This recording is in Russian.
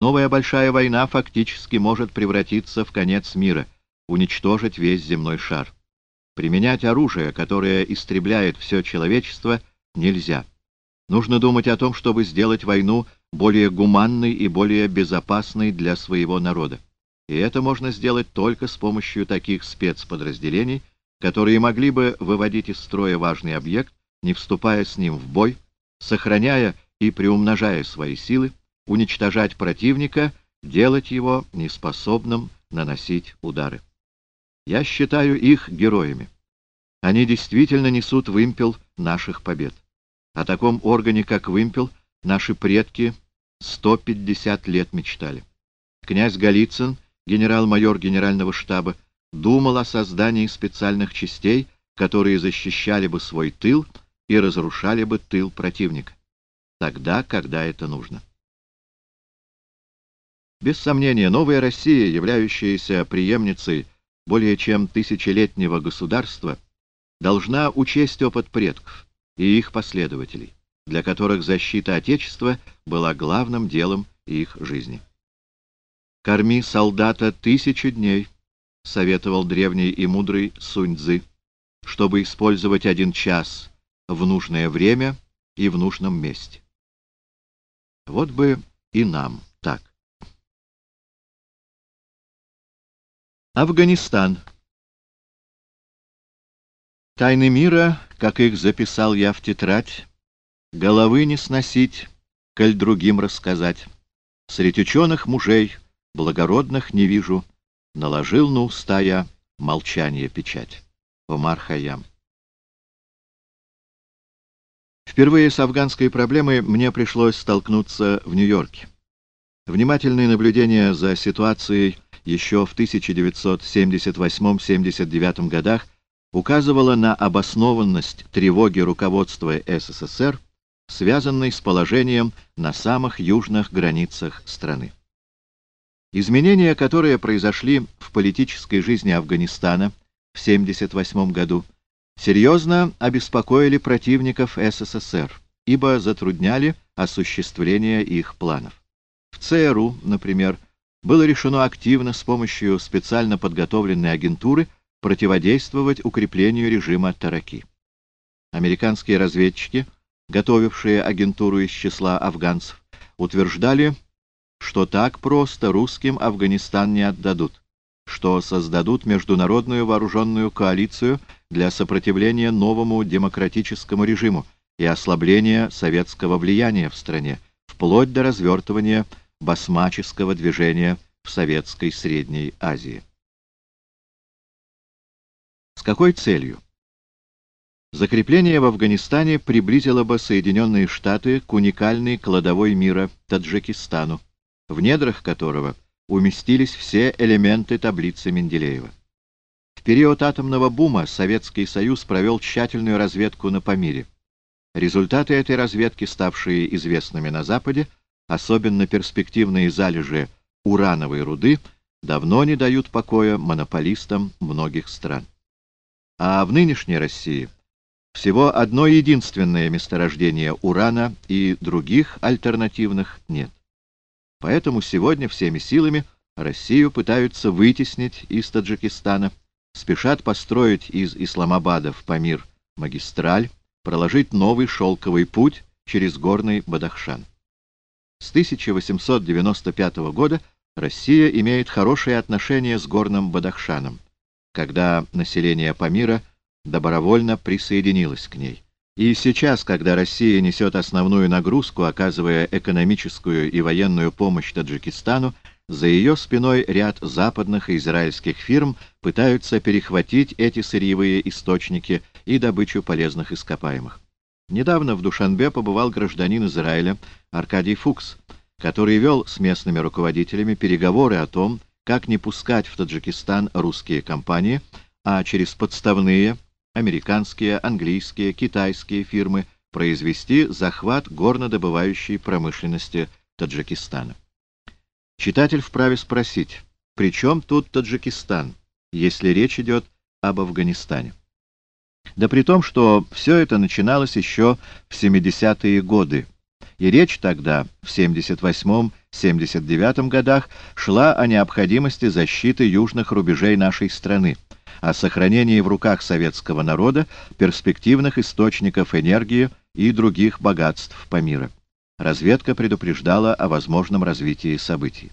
Новая большая война фактически может превратиться в конец мира, уничтожить весь земной шар. Применять оружие, которое истребляет все человечество, нельзя. Нужно думать о том, чтобы сделать войну более гуманной и более безопасной для своего народа. И это можно сделать только с помощью таких спецподразделений, которые могли бы выводить из строя важный объект, не вступая с ним в бой, сохраняя и приумножая свои силы, уничтожать противника, делать его неспособным наносить удары. Я считаю их героями. Они действительно несут вымпел наших побед. О таком органе, как вымпел, наши предки 150 лет мечтали. Князь Голицын, генерал-майор генерального штаба, думал о создании специальных частей, которые защищали бы свой тыл и разрушали бы тыл противника. Тогда, когда это нужно. Без сомнения, новая Россия, являющаяся преемницей более чем тысячелетнего государства, должна учесть опыт предков и их последователей, для которых защита Отечества была главным делом их жизни. «Корми солдата тысячу дней», — советовал древний и мудрый Сунь-Дзы, чтобы использовать один час в нужное время и в нужном месте. Вот бы и нам так. Афганистан. Тайны мира, как их записал я в тетрадь, головы не сносить, коль другим рассказать. Средь ученых мужей, благородных не вижу, наложил на уста я молчание печать. Умар Хайям. Впервые с афганской проблемой мне пришлось столкнуться в Нью-Йорке. Внимательное наблюдение за ситуацией еще в 1978-79 годах указывала на обоснованность тревоги руководства СССР, связанной с положением на самых южных границах страны. Изменения, которые произошли в политической жизни Афганистана в 1978 году, серьезно обеспокоили противников СССР, ибо затрудняли осуществление их планов. В ЦРУ, например, было решено активно с помощью специально подготовленной агентуры противодействовать укреплению режима Тараки. Американские разведчики, готовившие агентуру из числа афганцев, утверждали, что так просто русским Афганистан не отдадут, что создадут международную вооруженную коалицию для сопротивления новому демократическому режиму и ослабления советского влияния в стране, вплоть до развертывания басмаческого движения в Советской Средней Азии. С какой целью? Закрепление в Афганистане приблизило бы Соединенные Штаты к уникальной кладовой мира Таджикистану, в недрах которого уместились все элементы таблицы Менделеева. В период атомного бума Советский Союз провел тщательную разведку на Памире. Результаты этой разведки, ставшие известными на Западе, особенно перспективные залежи урановой руды, давно не дают покоя монополистам многих стран. А в нынешней России всего одно единственное месторождение урана и других альтернативных нет. Поэтому сегодня всеми силами Россию пытаются вытеснить из Таджикистана, спешат построить из Исламабада в Памир магистраль, проложить новый шелковый путь через горный Бадахшан. С 1895 года Россия имеет хорошие отношения с горным Бадахшаном, когда население Памира добровольно присоединилось к ней. И сейчас, когда Россия несет основную нагрузку, оказывая экономическую и военную помощь Таджикистану, за ее спиной ряд западных и израильских фирм пытаются перехватить эти сырьевые источники и добычу полезных ископаемых. Недавно в Душанбе побывал гражданин Израиля Аркадий Фукс, который вел с местными руководителями переговоры о том, как не пускать в Таджикистан русские компании, а через подставные американские, английские, китайские фирмы произвести захват горнодобывающей промышленности Таджикистана. Читатель вправе спросить, при чем тут Таджикистан, если речь идет об Афганистане? Да при том, что все это начиналось еще в 70-е годы, и речь тогда, в 78-м 1978-79 годах шла о необходимости защиты южных рубежей нашей страны, о сохранении в руках советского народа перспективных источников энергии и других богатств по миру. Разведка предупреждала о возможном развитии событий.